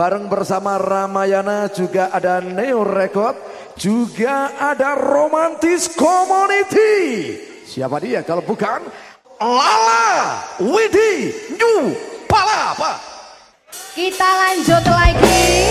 bareng bersama Ramayana juga ada Neo Record, juga ada Romantis Community. Siapa dia kalau bukan Lala Widi New Palapa. Kita lanjut lagi.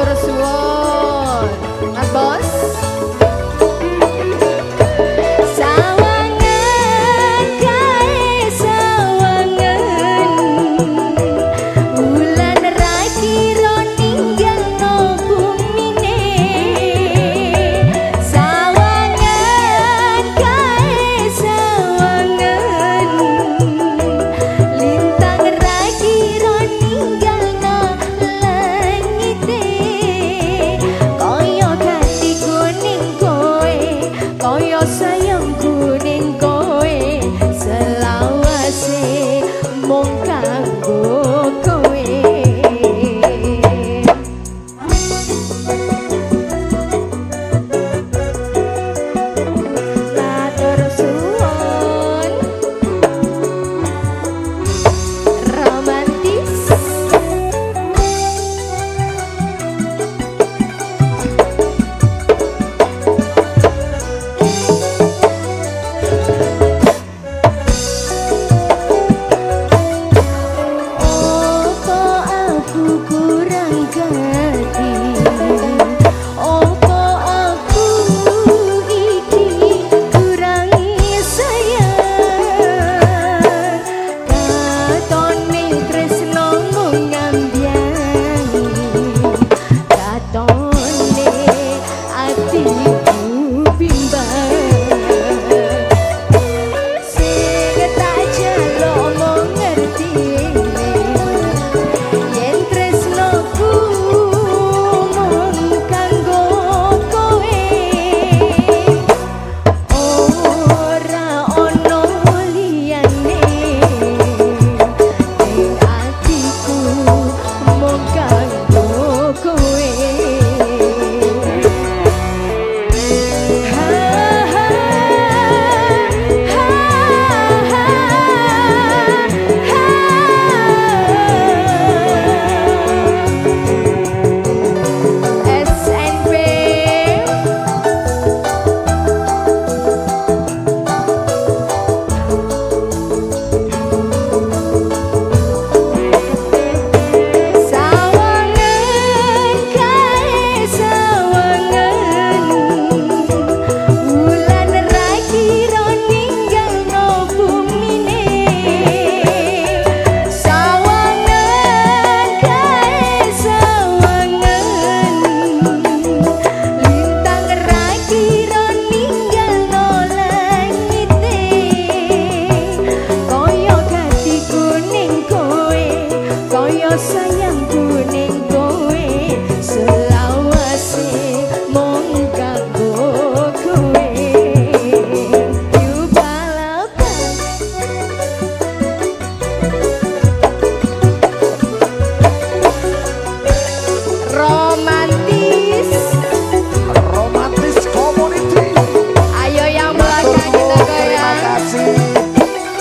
Rasulullah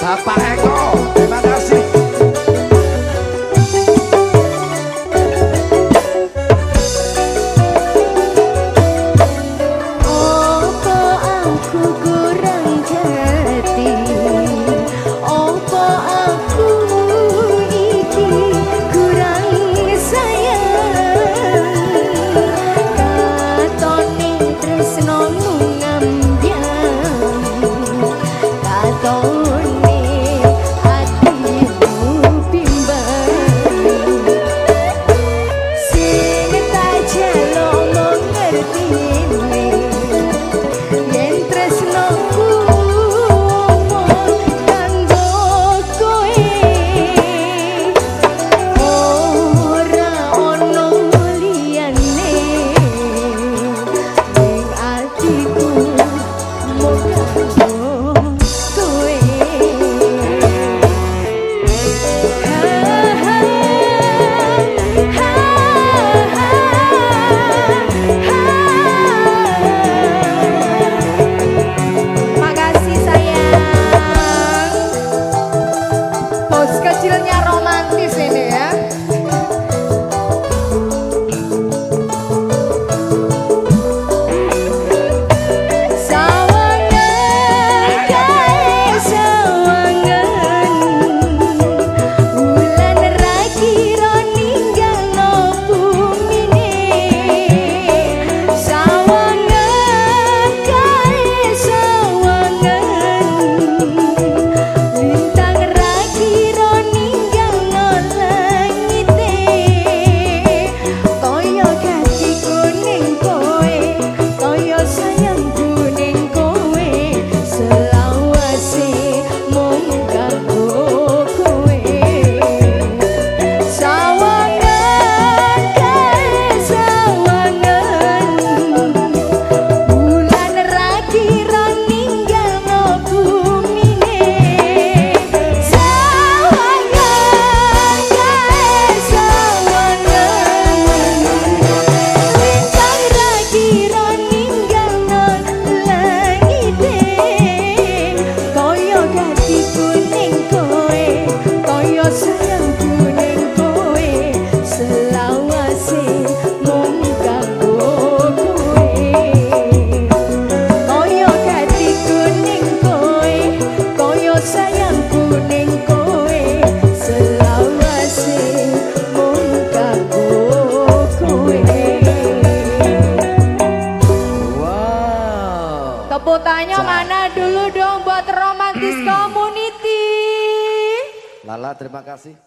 apa ekor terima kasih.